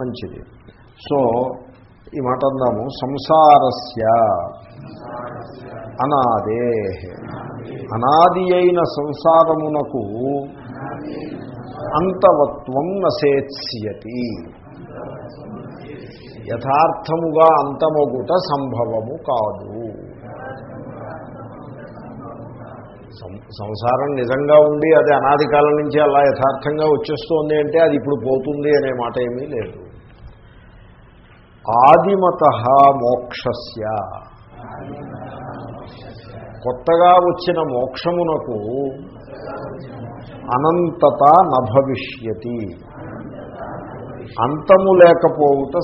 మంచిది. సో ఈ మాట అందాము. సంసారస్య అనాదే. అనాది అయిన సంసారమునకు అంతవత్వం నసేత్స్యతి యథార్థముగా అంతమొగుట సంభవము కాదు. సం- సంసారం నిజంగా ఉండి అది అనాది కాలం నుంచి అలా యథార్థంగా వచ్చేస్తోంది అంటే అది ఇప్పుడు పోతుంది అనే మాట ఏమీ లేదు. ఆదిమత మోక్షస్య. కొత్తగా వచ్చిన మోక్షమునకు అనంతత నభవిష్యతి. అంతము లేకపోవుట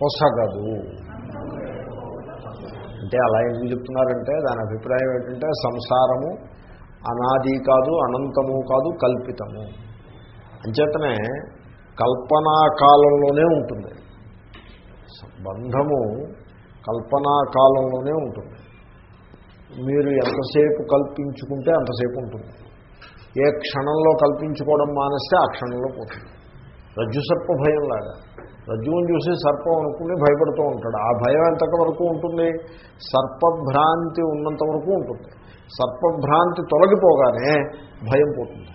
పొసగదు. అంటే అలా ఎందుకు చెప్తున్నారంటే దాని అభిప్రాయం ఏంటంటే సంసారము అనాది కాదు అనంతము కాదు కల్పితము. అంచేతనే కల్పనా కాలంలోనే ఉంటుంది. బంధము కల్పనా కాలంలోనే ఉంటుంది. మీరు ఎంతసేపు కల్పించుకుంటే అంతసేపు ఉంటుంది. ఏ క్షణంలో కల్పించుకోవడం మానేస్తే ఆ క్షణంలో పోతుంది. రజ్జు సర్ప భయం లాగా రజ్జువుని చూసి సర్పం అనుకుని భయపడుతూ ఉంటాడు. ఆ భయం ఎంతవరకు ఉంటుంది? సర్పభ్రాంతి ఉన్నంత వరకు ఉంటుంది. సర్పభ్రాంతి తొలగిపోగానే భయం పోతుంది.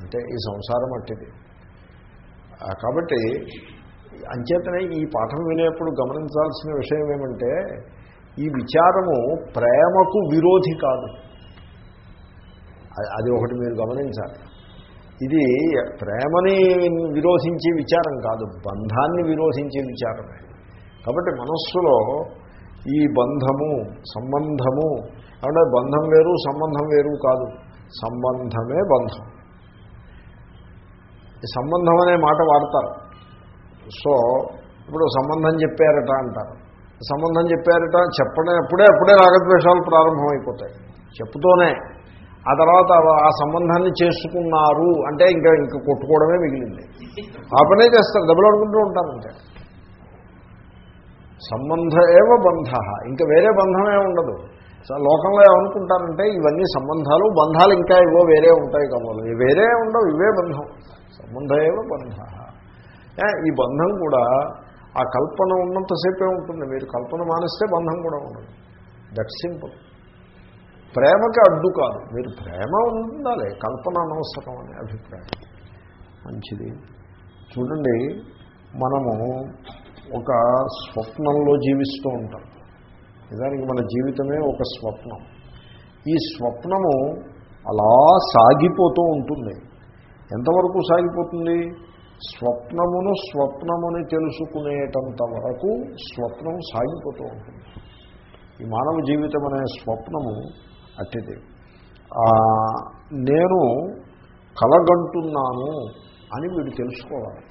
అంటే ఈ సంసారం అట్టిది. కాబట్టి అంచేతనే ఈ పాఠం వినేప్పుడు గమనించాల్సిన విషయం ఏమంటే ఈ విచారము ప్రేమకు విరోధి కాదు. అది ఒకటి మీరు గమనించాలి. ఇది ప్రేమని విరోధించే విచారం కాదు బంధాన్ని విరోధించే విచారమే. కాబట్టి మనస్సులో ఈ బంధము సంబంధము అంటే బంధం వేరు సంబంధం వేరు కాదు. సంబంధమే బంధం. సంబంధం అనే మాట వాడతారు. సో ఇప్పుడు సంబంధం చెప్పారట అంటారు. సంబంధం చెప్పారట చెప్పడం అప్పుడే అప్పుడే రాగద్వేషాలు ప్రారంభమైపోతాయి. చెప్తూనే ఆ తర్వాత ఆ సంబంధాన్ని చేసుకున్నారు అంటే ఇంకా ఇంకా కొట్టుకోవడమే మిగిలింది. ఆ పనే చేస్తారు దెబ్బలు ఆడుకుంటూ ఉంటారు అంతే. సంబంధ ఏవ బంధ. ఇంకా వేరే బంధమే ఉండదు. సో లోకంలో ఏమనుకుంటారంటే ఇవన్నీ సంబంధాలు బంధాలు ఇంకా ఇవో వేరే ఉంటాయి కాబోలు వేరే ఉండవు ఇవే బంధం. సంబంధ ఏవ బంధ. ఈ బంధం కూడా ఆ కల్పన ఉన్నంతసేపే ఉంటుంది. మీరు కల్పన మానేస్తే బంధం కూడా ఉండదు. దట్ సింపుల్ ప్రేమకి అడ్డు కాదు. మీరు ప్రేమ ఉండాలి. కల్పన అనవసరం అనే అభిప్రాయం. మంచిది. చూడండి మనము ఒక స్వప్నంలో జీవిస్తూ ఉంటాం. నిజానికి మన జీవితమే ఒక స్వప్నం. ఈ స్వప్నము అలా సాగిపోతూ ఉంటుంది. ఎంతవరకు సాగిపోతుంది? స్వప్నమును స్వప్నముని తెలుసుకునేటంత వరకు స్వప్నం సాగిపోతూ ఉంటుంది. ఈ మానవ జీవితం అనే స్వప్నము అట్టిది నేను కలగంటున్నాను అని వీడు తెలుసుకోవాలి.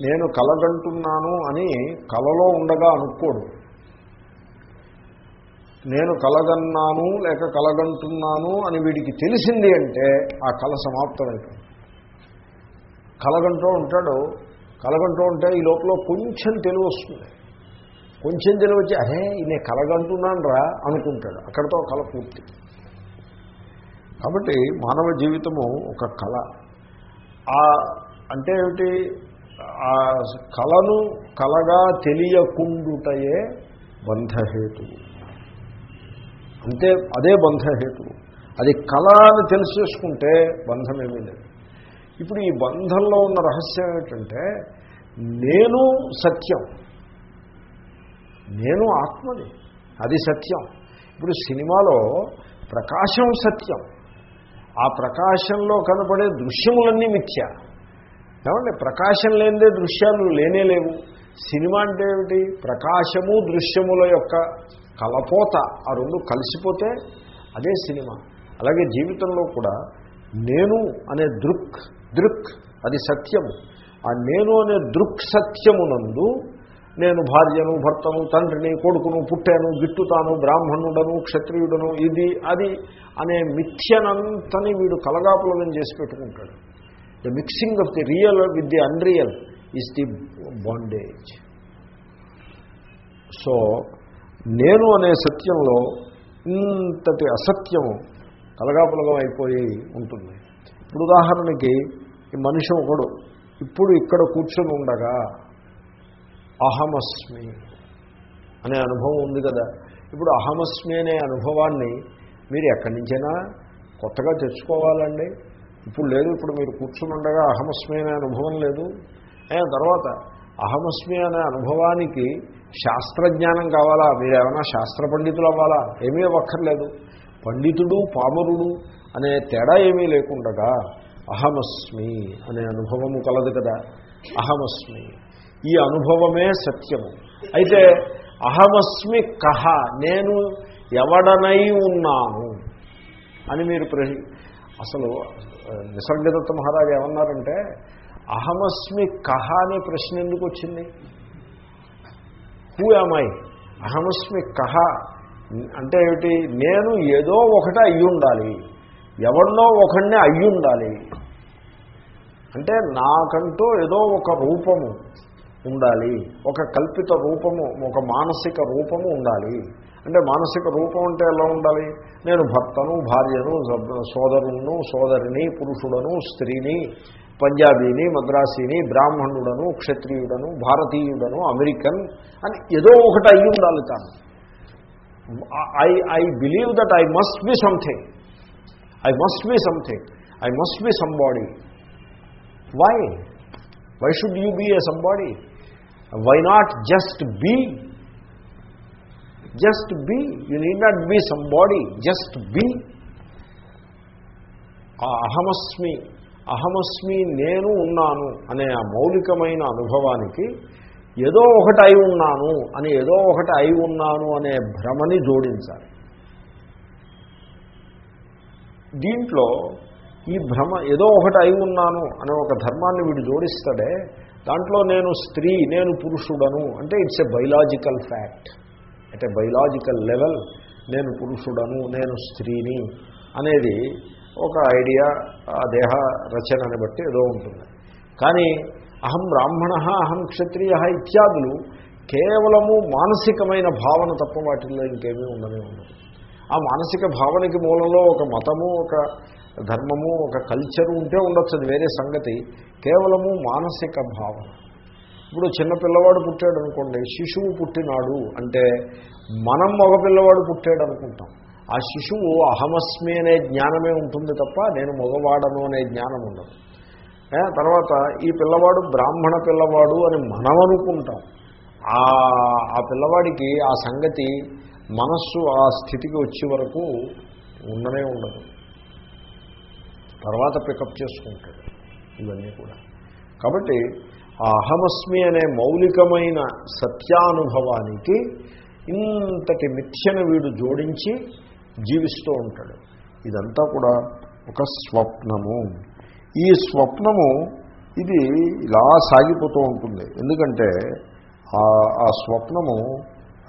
నేను కలగంటున్నాను అని కలలో ఉండగా అనుకోడు. నేను కలగన్నాను లేక కలగంటున్నాను అని వీడికి తెలిసింది అంటే ఆ కళ సమాప్తమైపోయింది కలగంటూ ఉంటాడు కలగంటూ ఉంటే ఈ లోపల కొంచెం తెలివి వస్తుంది. కొంచెం తెలివి వచ్చి అరే నేను కలగంటున్నాను రా అనుకుంటాడు. అక్కడితో కళ పూర్తి. కాబట్టి మానవ జీవితము ఒక కళ. ఆ అంటే ఏమిటి? ఆ కళను కలగా తెలియకుండుటయే బంధహేతు అంతే అదే బంధహేతు అది కళ అని తెలిసేసుకుంటే బంధమేమీ లేదు. ఇప్పుడు ఈ బంధంలో ఉన్న రహస్యం ఏమిటంటే నేను సత్యం. నేను ఆత్మని. అది సత్యం. ఇప్పుడు సినిమాలో ప్రకాశం సత్యం. ఆ ప్రకాశంలో కనపడే దృశ్యములన్నీ మిథ్య. ఏమంటే ప్రకాశం లేనిదే దృశ్యాలు లేనే లేవు. సినిమా అంటే ఏమిటి? ప్రకాశము దృశ్యముల యొక్క కలపోత. ఆ రెండు కలిసిపోతే అదే సినిమా. అలాగే జీవితంలో కూడా నేను అనే దృక్ దృక్ అది సత్యము. ఆ నేను అనే దృక్ సత్యమునందు నేను భార్యను భర్తను తండ్రిని కొడుకును పుట్టాను గిట్టుతాను బ్రాహ్మణుడను క్షత్రియుడను ఇది అది అనే మిథ్యనంతని వీడు కలగాపులగం చేసి పెట్టుకుంటాడు. The mixing of the real with the unreal is the bondage so నేను అనే సత్యంలో ఇంతటి అసత్యము కలగాపులగం అయిపోయి ఉంటుంది. ఇప్పుడు ఉదాహరణకి ఈ మనిషి ఒకడు ఇప్పుడు ఇక్కడ కూర్చొని ఉండగా అహమస్మి అనే అనుభవం ఉంది కదా. ఇప్పుడు అహమస్మి అనే అనుభవాన్ని మీరు ఎక్కడి నుంచైనా కొత్తగా తెచ్చుకోవాలండి. ఇప్పుడు లేదు ఇప్పుడు మీరు కూర్చుని ఉండగా అహమస్మి అనే అనుభవం లేదు. తర్వాత అహమస్మి అనే అనుభవానికి శాస్త్రజ్ఞానం కావాలా? మీరు ఏమైనా శాస్త్ర పండితులు అవ్వాలా? ఏమీ అవ్వక్కర్లేదు. పండితుడు పామరుడు అనే తేడా ఏమీ లేకుండగా అహమస్మి అనే అనుభవము కలదు కదా. అహమస్మి. ఈ అనుభవమే సత్యము. అయితే అహమస్మి కహ నేను ఎవడనై ఉన్నాను అని మీరు ప్రశ్న అసలు నిసర్గదత్త మహారాజు ఏమన్నారంటే అహమస్మి కహ అనే ప్రశ్న ఎందుకు వచ్చింది? హూ అమ్మాయి అహమస్మి కహ అంటే ఏమిటి? నేను ఏదో ఒకటి అయ్యి ఉండాలి ఎవరినో ఒకడినే అయ్యి ఉండాలి అంటే నాకంటూ ఏదో ఒక రూపము ఉండాలి. ఒక కల్పిత రూపము ఒక మానసిక రూపము ఉండాలి. అంటే మానసిక రూపం అంటే ఎలా ఉండాలి? నేను భర్తను భార్యను సబ్- సోదరులను సోదరిని పురుషుడను స్త్రీని పంజాబీని మద్రాసీని బ్రాహ్మణుడను క్షత్రియుడను భారతీయుడను అమెరికన్ అని ఏదో ఒకటి అయ్యి ఉండాలి తాను. I I believe that I must be something I must be something I must be somebody why why should you be a somebody why not just be just be you need not be somebody just be ఆ అహమస్మి అహమస్మి నేను ఉన్నాను అనే ఆ మౌలికమైన అనుభవానికి ఏదో ఒకటి అయి ఉన్నాను అని ఏదో ఒకటి అయి ఉన్నాను అనే భ్రమని జోడించాలి. దీంట్లో ఈ భ్రమ ఏదో ఒకటి అయి ఉన్నాను అనే ఒక ధర్మాన్ని వీడు జోడిస్తాడే దాంట్లో నేను స్త్రీ నేను పురుషుడను అంటే ఇట్స్ ఎ బయలాజికల్ ఫ్యాక్ట్ అంటే బయలాజికల్ లెవెల్ నేను పురుషుడను నేను స్త్రీని అనేది ఒక ఐడియా ఆ దేహ రచనని బట్టి ఏదో ఉంటుంది. కానీ అహం బ్రాహ్మణ అహం క్షత్రియ ఇత్యాదులు కేవలము మానసికమైన భావన తప్ప వాటిల్లో ఇంకేమీ ఉండనే ఉండదు. ఆ మానసిక భావనకి మూలంలో ఒక మతము ఒక ధర్మము ఒక కల్చరు ఉంటే ఉండొచ్చు అది వేరే సంగతి. కేవలము మానసిక భావన. ఇప్పుడు చిన్న పిల్లవాడు పుట్టాడు అనుకోండి శిశువు పుట్టినాడు అంటే మనం మగ పిల్లవాడు పుట్టాడు అనుకుంటాం ఆ శిశువు అహమస్మి అనే జ్ఞానమే ఉంటుంది తప్ప నేను మగవాడను అనే జ్ఞానం ఉండదు. తర్వాత ఈ పిల్లవాడు బ్రాహ్మణ పిల్లవాడు అని మనం అనుకుంటాం ఆ పిల్లవాడికి ఆ సంగతి మనస్సు ఆ స్థితికి వచ్చే వరకు ఉండనే ఉండదు. తర్వాత పికప్ చేసుకుంటాడు ఇవన్నీ కూడా. కాబట్టి ఆ అహమస్మి అనే మౌలికమైన సత్యానుభవానికి ఇంతటి మిథ్యను వీడు జోడించి జీవిస్తూ ఉంటాడు. ఇదంతా కూడా ఒక స్వప్నము. ఈ స్వప్నము ఇది ఇలా సాగిపోతూ ఉంటుంది. ఎందుకంటే ఆ- స్వప్నము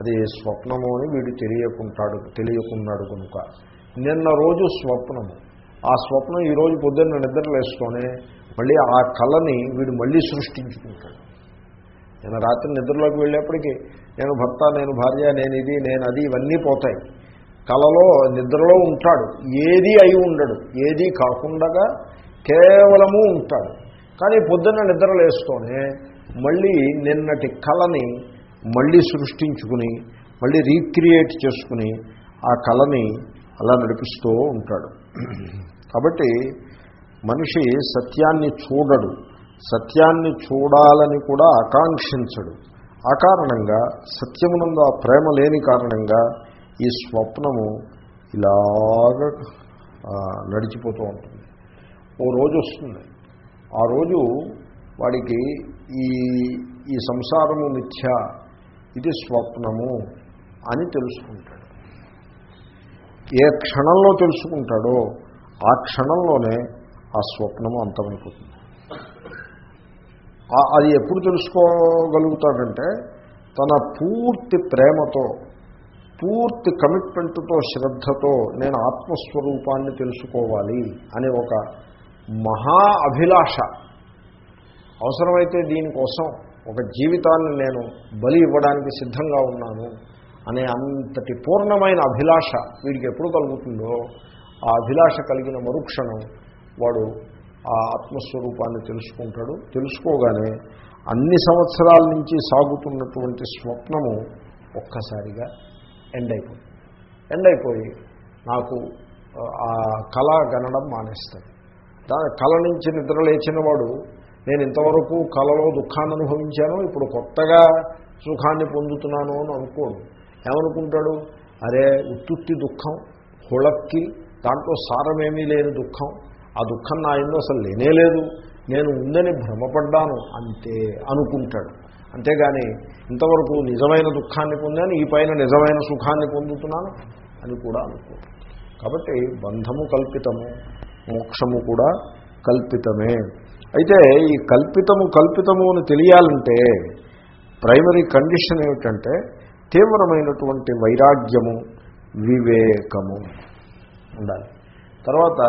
అది స్వప్నము అని వీడు తెలియకుంటాడు తెలియకున్నాడు కనుక. నిన్న రోజు స్వప్నము. ఆ స్వప్నం ఈరోజు పొద్దున్న నిద్రలేసుకొని మళ్ళీ ఆ కళని వీడు మళ్ళీ సృష్టించుకుంటాడు. నేను రాత్రి నిద్రలోకి వెళ్ళేప్పటికీ నేను భర్త నేను భార్య నేను ఇది నేను అది ఇవన్నీ పోతాయి. కళలో నిద్రలో ఉంటాడు. ఏది అయి ఉండడు. ఏది కాకుండా కేవలము ఉంటాడు. కానీ పొద్దున్న నిద్రలేస్తూనే మళ్ళీ నిన్నటి కళని మళ్ళీ సృష్టించుకుని మళ్ళీ రీక్రియేట్ చేసుకుని ఆ కళని అలా నడిపిస్తూ ఉంటాడు. కాబట్టి మనిషి సత్యాన్ని చూడడు. సత్యాన్ని చూడాలని కూడా ఆకాంక్షించడు. ఆ కారణంగా సత్యమునందు ఆ ప్రేమ లేని కారణంగా ఈ స్వప్నము ఇలాగ నడిచిపోతూ ఉంటుంది. ఓ రోజు వస్తుంది. ఆ రోజు వాడికి ఈ ఈ సంసారము మిథ్య ఇది స్వప్నము అని తెలుసుకుంటాడు. ఏ క్షణంలో తెలుసుకుంటాడో ఆ క్షణంలోనే ఆ స్వప్నము అంతమైపోతుంది. అది ఎప్పుడు తెలుసుకోగలుగుతాడంటే తన పూర్తి ప్రేమతో పూర్తి కమిట్మెంట్తో శ్రద్ధతో నేను ఆత్మస్వరూపాన్ని తెలుసుకోవాలి అనే ఒక మహా అభిలాష. అవసరమైతే దీనికోసం ఒక జీవితాన్ని నేను బలి ఇవ్వడానికి సిద్ధంగా ఉన్నాను అనే అంతటి పూర్ణమైన అభిలాష వీడికి ఎప్పుడు కలుగుతుందో ఆ అభిలాష కలిగిన మరుక్షణం వాడు ఆ ఆత్మస్వరూపాన్ని తెలుసుకుంటాడు. తెలుసుకోగానే అన్ని సంవత్సరాల నుంచి సాగుతున్నటువంటి స్వప్నము ఒక్కసారిగా ఎండ్ అయిపోయింది ఎండ్ అయిపోయి నాకు ఆ కళ గనడం మానేస్తుంది దాని కళ నుంచి నిద్ర లేచిన వాడు నేను ఇంతవరకు కళలో దుఃఖాన్ని అనుభవించాను ఇప్పుడు కొత్తగా సుఖాన్ని పొందుతున్నాను అని అనుకోడు ఏమనుకుంటాడు? అరే ఉత్తుత్తి దుఃఖం హుళక్కి దాంట్లో సారమేమీ లేని దుఃఖం ఆ దుఃఖం నా ఇందో అసలు లేనే లేదు నేను ఉందని భ్రమపడ్డాను అంతే అనుకుంటాడు. అంతేగాని ఇంతవరకు నిజమైన దుఃఖాన్ని పొందాను ఈ పైన నిజమైన సుఖాన్ని పొందుతున్నాను అని కూడా అనుకో కాబట్టి బంధము కల్పితము. మోక్షము కూడా కల్పితమే. అయితే ఈ కల్పితము కల్పితము అని తెలియాలంటే ప్రైమరీ కండిషన్ ఏమిటంటే తీవ్రమైనటువంటి వైరాగ్యము వివేకము ఉండాలి. తర్వాత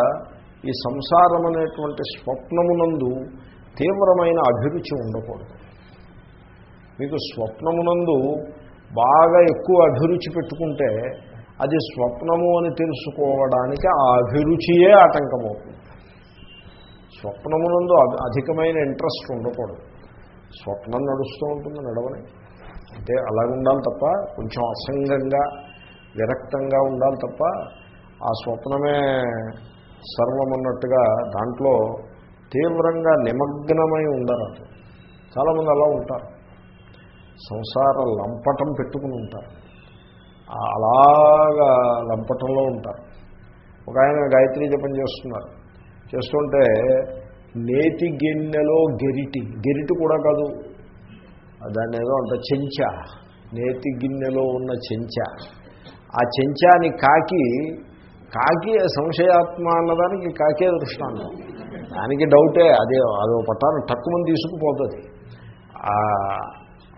ఈ సంసారం అనేటువంటి స్వప్నమునందు తీవ్రమైన అభిరుచి ఉండకూడదు. మీకు స్వప్నమునందు బాగా ఎక్కువ అభిరుచి పెట్టుకుంటే అది స్వప్నము అని తెలుసుకోవడానికి ఆ అభిరుచియే ఆటంకమవుతుంది. స్వప్నమునందు అధికమైన ఇంట్రెస్ట్ ఉండకూడదు. స్వప్నం నడుస్తూ ఉంటుంది నడవని. అంటే అలాగ ఉండాలి తప్ప కొంచెం అసంగంగా విరక్తంగా ఉండాలి తప్ప ఆ స్వప్నమే సర్వమన్నట్టుగా దాంట్లో తీవ్రంగా నిమగ్నమై ఉండరాదు చాలామంది అలా ఉంటారు. సంసార లంపటం పెట్టుకుని ఉంటారు. అలాగా లంపటంలో ఉంటారు. ఒక ఆయన గాయత్రి జపం చేస్తున్నారు. చేస్తుంటే నేతి గిన్నెలో గెరిటి గెరిటి కూడా కాదు దాన్ని ఏదో అంత చెంచా నేతి గిన్నెలో ఉన్న చెంచా. ఆ చెంచాని కాకి కాకి సంశయాత్మ అన్నదానికి కాకే దృష్టాంతం. దానికి డౌటే అదే అదో పట్టాను తక్కువని తీసుకుపోతుంది.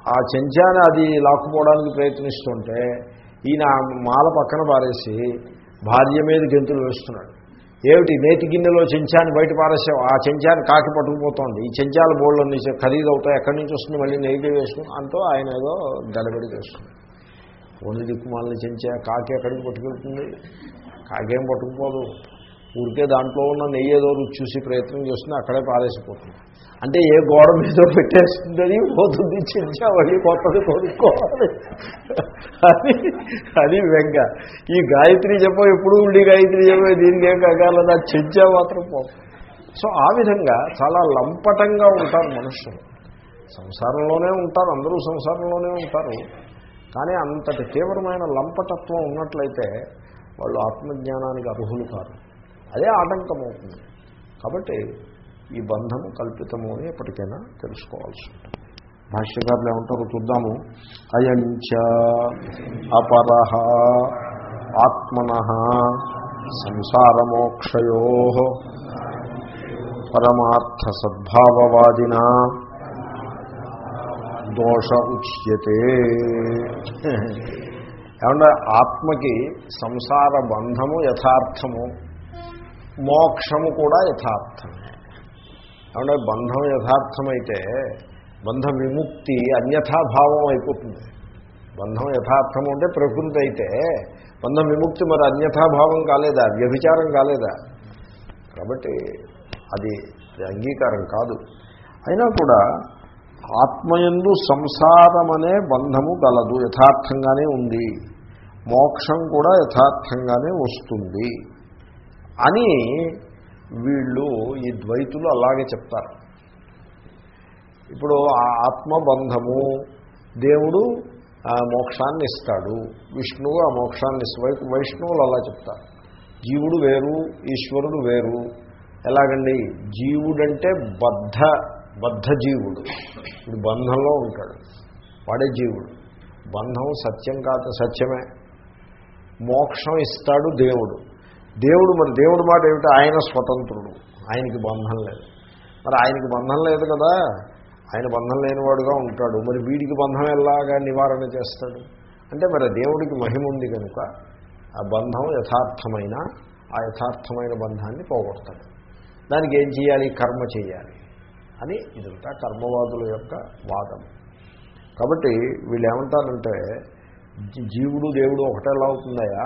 ఆ చెంచాని అది లాక్కుపోవడానికి ప్రయత్నిస్తుంటే ఈయన మాల పక్కన పారేసి భార్య మీద గెంతులు వేస్తున్నాడు. ఏమిటి? నేతి గిన్నెలో చెంచాన్ని బయట పారేసావు? ఆ చెంచాన్ని కాకి పట్టుకుపోతోంది ఈ చెంచాల బోళ్ళు నుంచి ఖరీదు అవుతాయి. ఎక్కడి నుంచి వస్తుంది? మళ్ళీ నెయ్యి వేసుకుని అంటూ ఆయన ఏదో గడబడి చేస్తుంది ఓన్లీ దిక్కుమాలని చెంచా కాకి ఎక్కడికి పట్టుకెళ్తుంది? కాకేం పట్టుకుపోదు. ఊరికే దాంట్లో ఉన్న నెయ్యి ఏదో రుచి చూసి ప్రయత్నం చేస్తుంది అక్కడే పారేసిపోతుంది. అంటే ఏ గోడ మీద పెట్టేస్తుందని పోతుంది చించా మళ్ళీ కొత్తది కొనుక్కోవాలి. అది అది వెంగ ఈ గాయత్రి చెప్ప ఎప్పుడు ఉండి గాయత్రి చెప్పే దీనికి ఏం కాగలదా చించా మాత్రం పోతుంది సో ఆ విధంగా చాలా లంపటంగా ఉంటారు మనుషులు. సంసారంలోనే ఉంటారు అందరూ సంసారంలోనే ఉంటారు. కానీ అంతటి తీవ్రమైన లంపటత్వం ఉన్నట్లయితే వాళ్ళు ఆత్మజ్ఞానానికి అర్హులు కాదు అదే ఆటంకమవుతుంది. కాబట్టి ఈ బంధము కల్పితము అని ఎప్పటికైనా తెలుసుకోవాల్సి ఉంటుంది. భాష్యకారులు ఏమంటారు చూద్దాము. అయంచ అపర ఆత్మన సంసారమోక్షయో పరమార్థ సద్భావవాదిన దోష ఉచ్యతే. ఏమంటే ఆత్మకి సంసార బంధము యథార్థము మోక్షము కూడా యథార్థమే. ఏమంటే బంధం యథార్థమైతే బంధ విముక్తి అన్యథాభావం అయిపోతుంది. బంధం యథార్థం అంటే ప్రకృతి అయితే బంధ విముక్తి మరి అన్యథాభావం కాలేదా? వ్యభిచారం కాలేదా? కాబట్టి అది అంగీకారం కాదు. అయినా కూడా ఆత్మయందు సంసారమనే బంధము గలదు యథార్థంగానే ఉంది. మోక్షం కూడా యథార్థంగానే వస్తుంది. అని వీళ్ళు ఈ ద్వైతులు అలాగే చెప్తారు. ఇప్పుడు ఆ ఆత్మబంధము దేవుడు మోక్షాన్ని ఇస్తాడు విష్ణువు ఆ మోక్షాన్ని ఇస్తాడు వైష్ణవులు అలా చెప్తారు. జీవుడు వేరు ఈశ్వరుడు వేరు. ఎలాగండి? జీవుడంటే బద్ధ బద్ధ జీవుడు. ఇప్పుడు బంధంలో ఉంటాడు వాడే జీవుడు. బంధం సత్యం కాదు సత్యమే. మోక్షం ఇస్తాడు దేవుడు. దేవుడు మరి దేవుడు మాట ఏమిటో? ఆయన స్వతంత్రుడు. ఆయనకి బంధం లేదు. మరి ఆయనకి బంధం లేదు కదా? ఆయన బంధం లేనివాడుగా ఉంటాడు. మరి వీడికి బంధం ఎలాగా నివారణ చేస్తాడు? అంటే మరి దేవుడికి మహిమ ఉంది కనుక ఆ బంధం యథార్థమైన ఆ యథార్థమైన బంధాన్ని పోగొడతాడు. దానికి ఏం చేయాలి? కర్మ చేయాలి అని ఇదంతా కర్మవాదుల యొక్క వాదం. కాబట్టి వీళ్ళు ఏమంటారంటే జీవుడు దేవుడు ఒకటేలా అవుతుందయా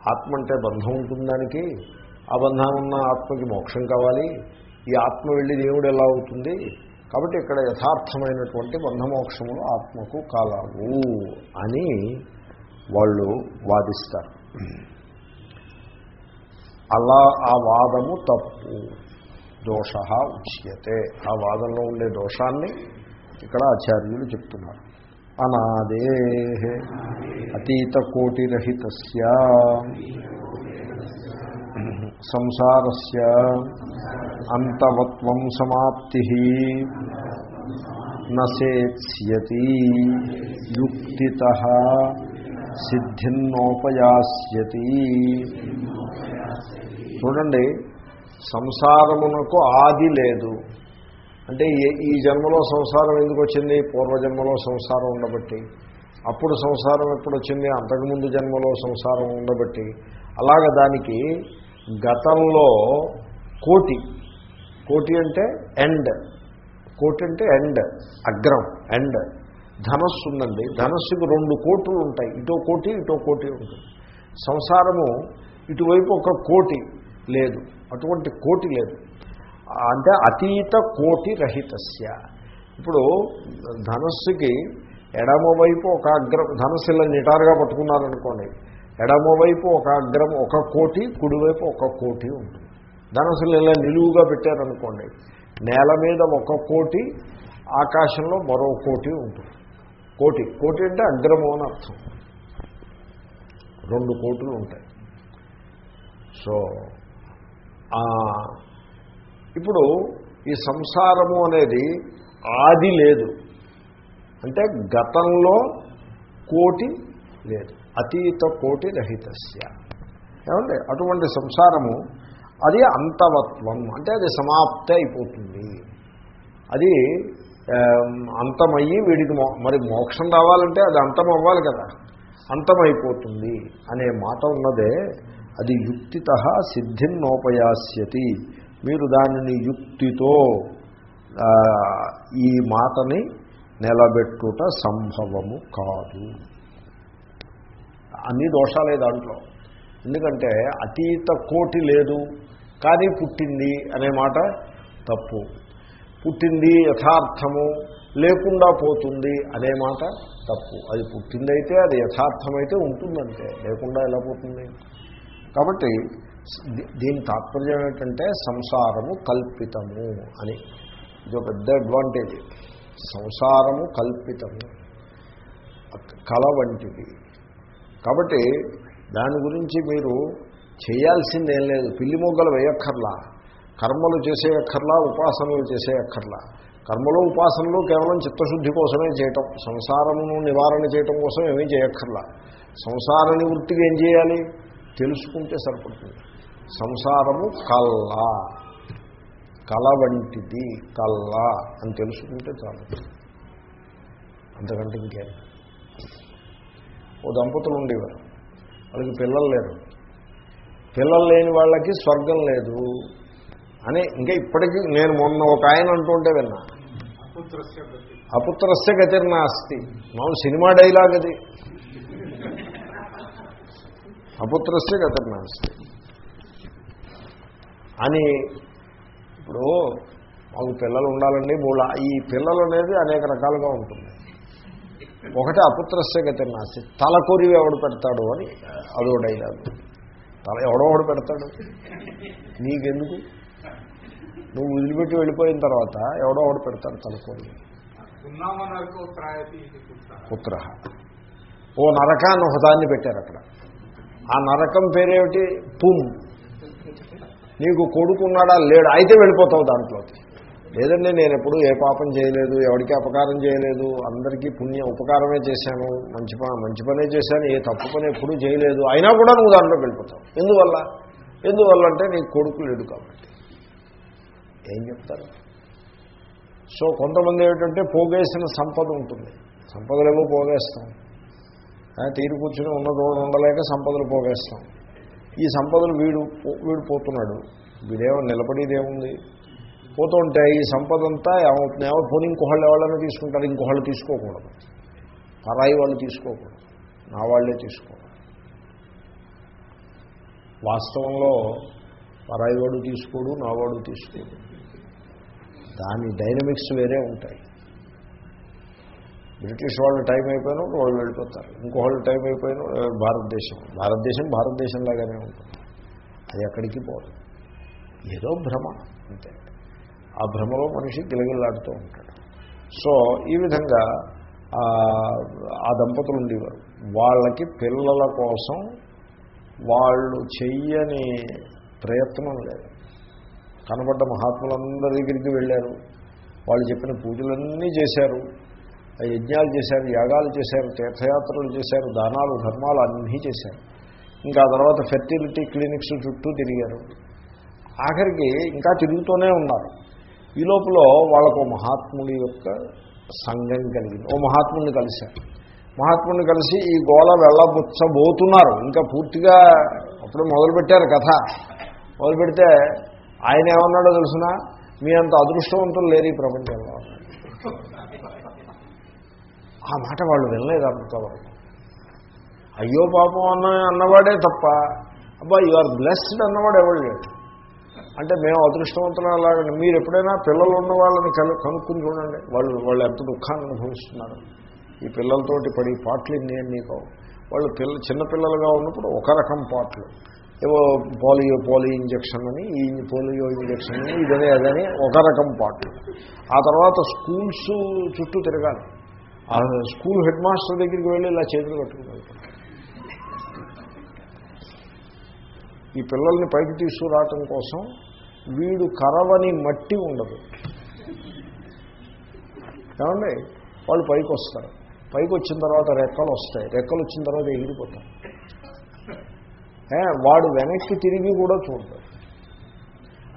ఆత్మ అంటే బంధం ఉంటుంది దానికి. ఆ బంధం ఉన్న ఆత్మకి మోక్షం కావాలి. ఈ ఆత్మ వెళ్ళి దేవుడు ఎలా అవుతుంది? కాబట్టి ఇక్కడ యథార్థమైనటువంటి బంధమోక్షములు ఆత్మకు కలవు అని వాళ్ళు వాదిస్తారు. అలా ఆ వాదము తప్పు. దోష ఉచ్యతే. ఆ వాదంలో ఉండే దోషాన్ని ఇక్కడ ఆచార్యులు చెప్తున్నారు. అనాదే అతీత కోటిరహిత సంసారస్య అంతవత్వం సమాప్తి. నేత్స్యతి యుక్తి సిద్ధిన్నోపయాస్యతి. చూడండి సంసారమునకు ఆది లేదు. అంటే ఈ జన్మలో సంసారం ఎందుకు వచ్చింది? పూర్వజన్మలో సంసారం ఉండబట్టి. అప్పుడు సంసారం ఎప్పుడు వచ్చింది అంతకుముందు జన్మలో సంసారం ఉండబట్టి. అలాగ దానికి గతంలో కోటి. కోటి అంటే ఎండ్ కోటి అంటే ఎండ్ అగ్రం. ఎండ్ ధనస్సు ఉందండి. ధనస్సుకి రెండు కోట్లు ఉంటాయి. ఇటో కోటి ఇటో కోటి ఉంటుంది. సంసారము ఇటువైపు ఒక కోటి లేదు. అటువంటి కోటి లేదు. అంటే అతీత కోటి రహితస్య. ఇప్పుడు ధనస్సుకి ఎడమవైపు ఒక అగ్రం ధనస్సు ఇలా నిటారుగా పట్టుకున్నారనుకోండి ఎడమవైపు ఒక అగ్రం ఒక కోటి కుడివైపు ఒక కోటి ఉంటుంది. ధనస్సులు ఇలా నిలువుగా పెట్టారనుకోండి నేల మీద ఒక కోటి ఆకాశంలో మరో కోటి ఉంటుంది. కోటి కోటి అంటే అగ్రము అని అర్థం. రెండు కోట్లు ఉంటాయి. సో ఇప్పుడు ఈ సంసారము అనేది ఆది లేదు. అంటే గతంలో కోటి లేదు. అతీత కోటి రహితస్య. ఏమండి? అటువంటి సంసారము అది అంతవత్వం. అంటే అది సమాప్తి అయిపోతుంది. అది అంతమయ్యి వీడికి మరి మోక్షం రావాలంటే అది అంతం అవ్వాలి కదా. అంతమైపోతుంది అనే మాట ఉన్నదే. అది యుక్తిత సిద్ధిన్నోపయాస్యతి. మీరు దానిని యుక్తితో ఈ మాటని నిలబెట్టుట సంభవము కాదు. అన్ని దోషాలే దాంట్లో. ఎందుకంటే అతీత కోటి లేదు కానీ పుట్టింది అనే మాట తప్పు. పుట్టింది యథార్థము లేకుండా పోతుంది అనే మాట తప్పు. అది పుట్టిందైతే అది యథార్థమైతే ఉంటుందంటే లేకుండా ఎలా పోతుంది? కాబట్టి దీని తాత్పర్యం ఏంటంటే సంసారము కల్పితము అని. ఇది ఒక పెద్ద అడ్వాంటేజ్ సంసారము కల్పితము. కళ వంటిది. కాబట్టి దాని గురించి మీరు చేయాల్సింది ఏం లేదు. పిల్లి మొగ్గలు వేయక్కర్లా. కర్మలు చేసేయక్కర్లా ఉపాసనలు చేసేయక్కర్లా. కర్మలు ఉపాసనలు కేవలం చిత్తశుద్ధి కోసమే చేయటం. సంసారమును నివారణ చేయటం కోసం ఏమీ చేయక్కర్లా. సంసార నివృత్తికి ఏం చేయాలి? తెలుసుకుంటే సరిపడుతుంది. సంసారము కల్లా. కళ వంటిది కల్లా అని తెలుసుకుంటే చాలు. అంతకంటే ఇంకేం? ఓ దంపతులు ఉండేవారు. వాళ్ళకి పిల్లలు లేరు. పిల్లలు లేని వాళ్ళకి స్వర్గం లేదు అని ఇంకా ఇప్పటికీ నేను మొన్న ఒక ఆయన అంటుంటే విన్నా. అపుత్రస్య గతిర్నాస్తి. మనం సినిమా డైలాగ్ అది. అపుత్రస్య గతిర్నాస్తి. అని ఇప్పుడు మాకు పిల్లలు ఉండాలండి మూల ఈ పిల్లలు అనేది అనేక రకాలుగా ఉంటుంది. ఒకటి అపుత్రస్య గతిర్నాస్తి తల కొరివి ఎవడు పెడతాడు అని అదో డైలాగ్ తల ఎవడో ఒకడు పెడతాడు. నీకెందుకు? నువ్వు వదిలిపెట్టి వెళ్ళిపోయిన తర్వాత ఎవడో ఒకడు పెడతాడు తల కొరివి. పుత్ర. ఓ నరకాన్ని ఒకదాన్ని పెట్టారు అక్కడ. ఆ నరకం పేరేమిటి? పుమ్. నీకు కొడుకున్నాడా? లేడు? అయితే వెళ్ళిపోతావు దాంట్లోకి. లేదండి నేను ఎప్పుడు ఏ పాపం చేయలేదు ఎవరికి అపకారం చేయలేదు అందరికీ పుణ్య ఉపకారమే చేశాను మంచి మంచి పనే చేశాను ఏ తప్పు పని ఎప్పుడూ చేయలేదు. అయినా కూడా నువ్వు దాంట్లో వెళ్ళిపోతావు. ఎందువల్ల? ఎందువల్ల అంటే నీకు కొడుకు లేడు కాబట్టి. ఏం చెప్తారు? సో కొంతమంది ఏమిటంటే పోగేసిన సంపద ఉంటుంది. సంపదలేమో పోగేస్తాం. తీరు కూర్చుని ఉన్న ఉండలేక సంపదలు పోగేస్తాం. ఈ సంపదలు వీడు వీడు పోతున్నాడు. వీడేమో నిలబడేదేముంది పోతుంటే ఈ సంపద అంతా ఏమవుతుంది ఏమో పోనీ ఇంకోళ్ళు ఎవరైనా తీసుకుంటారు ఇంకోళ్ళు తీసుకోకూడదు. పరాయి వాళ్ళు తీసుకోకూడదు. నా వాళ్ళే తీసుకోకూడదు వాస్తవంలో పరాయి వాడు తీసుకోడు నావాడు తీసుకోడు. దాని డైనమిక్స్ వేరే ఉంటాయి. బ్రిటిష్ వాళ్ళు టైం అయిపోయినా వాళ్ళు వెళ్ళిపోతారు. ఇంకోళ్ళు టైం అయిపోయిన భారతదేశం. భారతదేశం భారతదేశంలాగానే ఉంటుంది. అది ఎక్కడికి పోదు. ఏదో భ్రమ అంతే. ఆ భ్రమలో మనిషి గిలగిల్లాడుతూ ఉంటాడు. సో ఈ విధంగా ఆ, దంపతులు ఉండేవారు. వాళ్ళకి పిల్లల కోసం వాళ్ళు చెయ్యని ప్రయత్నం లేదు. కనబడ్డ మహాత్ములందరి దగ్గరికి వెళ్ళారు. వాళ్ళు చెప్పిన పూజలన్నీ చేశారు. యజ్ఞాలు చేశారు యాగాలు చేశారు తీర్థయాత్రలు చేశారు దానాలు ధర్మాలు అన్నీ చేశారు. ఇంకా ఆ తర్వాత ఫెర్టిలిటీ క్లినిక్స్ చుట్టూ తిరిగారు. ఆఖరికి ఇంకా తిరుగుతూనే ఉన్నారు. ఈ లోపల వాళ్ళకు మహాత్ముడి యొక్క సంఘం కలిగింది. ఓ మహాత్ముడిని కలిశారు. మహాత్ముడిని కలిసి ఈ గోళ వెళ్ళబుచ్చబోతున్నారు. ఇంకా పూర్తిగా అప్పుడు మొదలుపెట్టారు కథ. మొదలుపెడితే ఆయన ఏమన్నాడో తెలుసిన? మీ అంత అదృష్టవంతులు లేరు ఈ ప్రపంచంలో. ఆ మాట వాళ్ళు వినలేదు అంతవరకు అయ్యో పాపం అన్న అన్నవాడే తప్ప. అబ్బా యు ఆర్ బ్లెస్డ్ అన్నవాడు ఎవడు లేడు? అంటే మేము అదృష్టవంతులు అలాగే మీరు ఎప్పుడైనా పిల్లలు ఉన్న వాళ్ళని కనుక్కుని చూడండి. వాళ్ళు వాళ్ళు ఎంత దుఃఖాన్ని అనుభవిస్తున్నారు. ఈ పిల్లలతోటి పడి పాటలు ఇన్ని నీకు? వాళ్ళు పిల్ల చిన్నపిల్లలుగా ఉన్నప్పుడు ఒక రకం పాటలు. ఏవో పోలియో పోలియో ఇంజక్షన్ అని ఈ పోలియో ఇంజక్షన్ అని ఇదనే అదని ఒక రకం పాటలు. ఆ తర్వాత స్కూల్స్ చుట్టూ తిరగాలి. ఆ స్కూల్ హెడ్ మాస్టర్ దగ్గరికి వెళ్ళి ఇలా చేతులు కట్టుకుని ఈ పిల్లల్ని పైకి తీసుకురావటం కోసం వీడు కరవని మట్టి ఉండదు. ఏమండి? వాళ్ళు పైకి వస్తారు. పైకి వచ్చిన తర్వాత రెక్కలు వస్తాయి. రెక్కలు వచ్చిన తర్వాత ఎగిరిపోతారు వాడు వెనక్కి తిరిగి కూడా చూడదు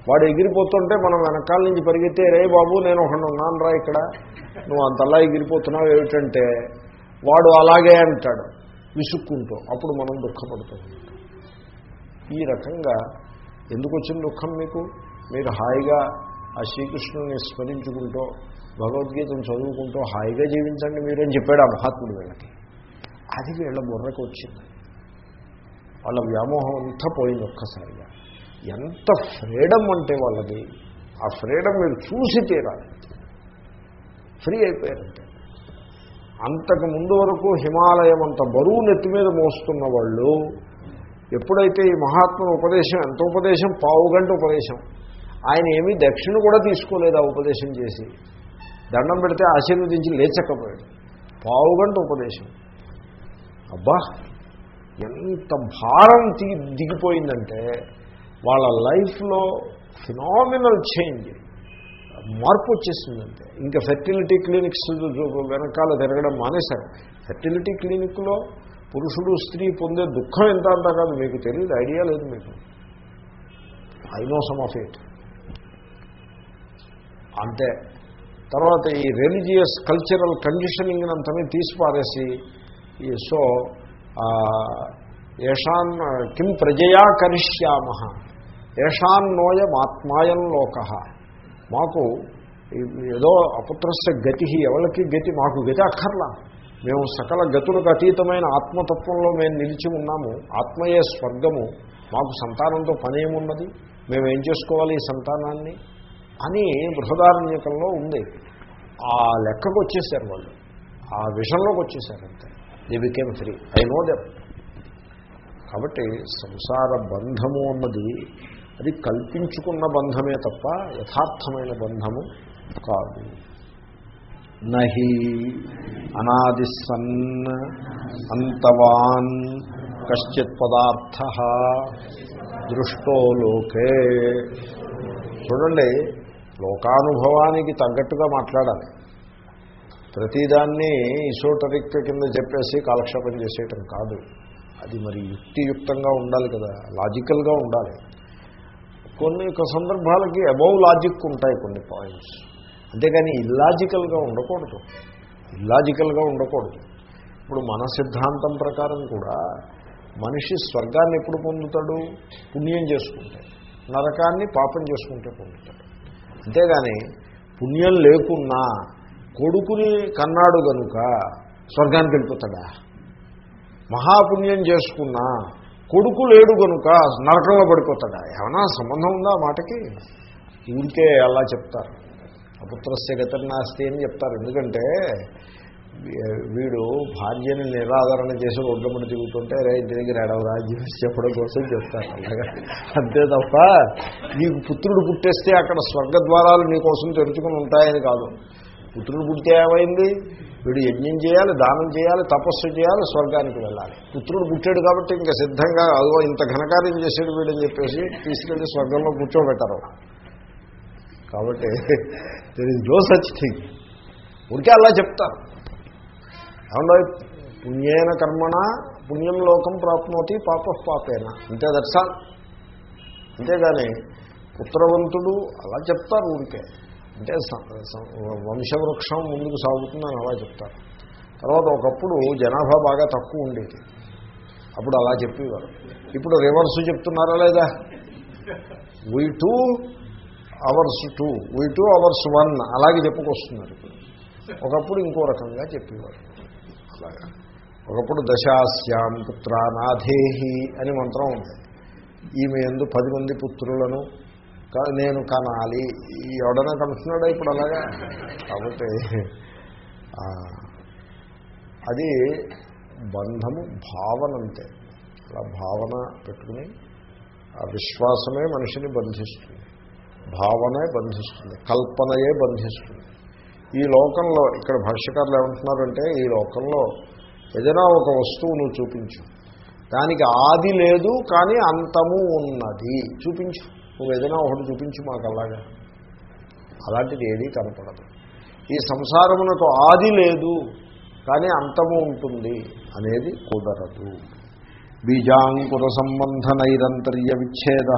వాడు ఎగిరిపోతుంటే మనం వెనకాల నుంచి పరిగెత్తే రే బాబు నేను ఒకడు ఉన్నాను రా ఇక్కడ. నువ్వు అంతలా ఎగిరిపోతున్నావు ఏమిటంటే వాడు అలాగే అంటాడు విసుక్కుంటూ. అప్పుడు మనం దుఃఖపడుతూ. ఈ రకంగా ఎందుకు వచ్చిన దుఃఖం మీకు? మీరు హాయిగా ఆ శ్రీకృష్ణుని స్మరించుకుంటూ భగవద్గీతను చదువుకుంటూ హాయిగా జీవించండి మీరని చెప్పాడు ఆ మహాత్ముడు వీళ్ళకి. అది వీళ్ళ బుర్రకు వచ్చింది. వాళ్ళ వ్యామోహం అంతా పోయింది ఒక్కసారిగా. ఎంత ఫ్రీడమ్ అంటే వాళ్ళది? ఆ ఫ్రీడమ్ మీరు చూసి తీరాలి. ఫ్రీ అయిపోయారంటే. అంతకు ముందు వరకు హిమాలయం అంత బరువు నెత్తి మీద మోస్తున్న వాళ్ళు ఎప్పుడైతే ఈ మహాత్మ ఉపదేశం ఎంత ఉపదేశం? పావు గంట ఉపదేశం. ఆయన ఏమీ దక్షిణ కూడా తీసుకోలేదు ఆ ఉపదేశం చేసి. దండం పెడితే ఆశీర్వదించి లేచకపోయాడు. పావు గంట ఉపదేశం. అబ్బా ఎంత భారం దిగిపోయిందంటే వాళ్ళ లైఫ్లో ఫినామినల్ చేంజ్ మార్పు వచ్చేసిందంటే ఇంకా ఫెర్టిలిటీ క్లినిక్స్ వెనకాల తిరగడం మానేశారు. ఫెర్టిలిటీ క్లినిక్లో పురుషుడు స్త్రీ పొందే దుఃఖం ఎంత అంతా కాదు మీకు తెలియదు ఐడియా లేదు మీకు. I know some of it. అంతే తర్వాత ఈ రిలీజియస్ కల్చరల్ కండిషనింగ్ అంతనే తీసిపారేసి ఈ సో ఏషాన్ కిం ప్రజయా కరిష్యామ ఏషాన్నోయమాత్మాయం లోక. మాకు ఏదో అపుత్రస్య గతి ఎవరికి గతి మాకు గతి అక్కర్లా. మేము సకల గతులకు అతీతమైన ఆత్మతత్వంలో మేము నిలిచి ఉన్నాము. ఆత్మయే స్వర్గము. మాకు సంతానంతో పనేమున్నది. మేము ఏం చేసుకోవాలి ఈ సంతానాన్ని? అని బృహదారణ్యకంలో ఉంది. ఆ లెక్కకు వచ్చేసారు వాళ్ళు. ఆ విషయంలోకి వచ్చేసారు అంతే. They became free I know them కాబట్టి సంసార బంధము అన్నది అది కల్పించుకున్న బంధమే తప్ప యథార్థమైన బంధము కాదు. నహి అనాదిసన్ అంతవాన్ కశ్చిత్ పదార్థ దృష్టోలోకే చూడండి లోకానుభవానికి తగ్గట్టుగా మాట్లాడాలి. ప్రతిదాన్ని ఇసోటరిక్ కింద చెప్పేసి కాలక్షేపం చేసేయటం కాదు. అది మరి యుక్తియుక్తంగా ఉండాలి కదా లాజికల్గా ఉండాలి. కొన్ని సందర్భాలకి అబౌవ్ లాజిక్ ఉంటాయి కొన్ని పాయింట్స్ అంతేగాని ఇల్లాజికల్గా ఉండకూడదు. ఇల్లాజికల్గా ఉండకూడదు. ఇప్పుడు మన సిద్ధాంతం ప్రకారం కూడా మనిషి స్వర్గాన్ని ఎప్పుడు పొందుతాడు? పుణ్యం చేసుకుంటే. నరకాన్ని పాపం చేసుకుంటే పొందుతాడు. అంతేగాని పుణ్యం లేకున్నా కొడుకుని కన్నాడు గనుక స్వర్గానికి వెళ్ళిపోతాడా? మహాపుణ్యం చేసుకున్నా కొడుకు లేడు కనుక నరకంలో పడిపోతాడా? ఏమైనా సంబంధం ఉందా మాటకి? ఇంకే అలా చెప్తారు. అపుత్రస్య గతిర్నాస్తి అని చెప్తారు. ఎందుకంటే వీడు భార్యని నిరాదరణ చేసి ఒడ్డమని తిరుగుతుంటే రే ఇంటి దగ్గర ఎడవరా అని చెప్పడం కోసం చెప్తారు. అలాగా. అంతే తప్ప నీకు పుత్రుడు పుట్టేస్తే అక్కడ స్వర్గద్వారాలు నీ కోసం తెరుచుకుని ఉంటాయని కాదు. పుత్రుడు పుడితే ఏమైంది? వీడు యజ్ఞం చేయాలి దానం చేయాలి తపస్సు చేయాలి స్వర్గానికి వెళ్ళాలి. పుత్రుడు పుట్టాడు కాబట్టి ఇంకా సిద్ధంగా అదో ఇంత ఘనకార్యం చేశాడు వీడని చెప్పేసి తీసుకెళ్ళి స్వర్గంలో కూర్చోబెట్టరు. కాబట్టి there is no such thing ఉడికే అలా చెప్తారు. ఏమన్నా పుణ్యేన కర్మణ పుణ్యం లోకం ప్రాప్నోతి పాప పాపేన. అంతే దర్శనం అంతేగాని పుత్రవంతుడు అలా చెప్తారు ఊరికే. అంటే వంశవృక్షం ముందుకు సాగుతుందని అలా చెప్తారు. తర్వాత ఒకప్పుడు జనాభా బాగా తక్కువ ఉండేది. అప్పుడు అలా చెప్పేవారు. ఇప్పుడు రివర్స్ చెప్తున్నారా లేదా? We two ours two we two ours one అలాగే చెప్పుకొస్తున్నారు ఇప్పుడు. ఒకప్పుడు ఇంకో రకంగా చెప్పేవారు. అలాగా. ఒకప్పుడు దశాస్యాం పుత్రానాథేహి అని మంత్రం ఉంది. ఈమె ఎందు పది మంది పుత్రులను నేను కనాలి. ఈ ఎవడన్నా కనుస్తున్నాడా ఇప్పుడు అలాగా? కాబట్టి అది బంధము భావన అంతే. అలా భావన పెట్టుకుని ఆ విశ్వాసమే మనిషిని బంధిస్తుంది. భావనే బంధిస్తుంది. కల్పనయే బంధిస్తుంది. ఈ లోకంలో ఇక్కడ భాష్యకారులు ఏమంటున్నారంటే ఈ లోకంలో ఏదైనా ఒక వస్తువు నువ్వు చూపించు. దానికి ఆది లేదు కానీ అంతము ఉన్నది. చూపించు. నువ్వు ఏదైనా ఒకటి చూపించు మాకు అలాగా అలాంటిది ఏదీ కనపడదు. ఈ సంసారమునకు ఆది లేదు కానీ అంతము ఉంటుంది అనేది కుదరదు. బీజాంకుర సంబంధ నైరంతర్య విచ్ఛేద.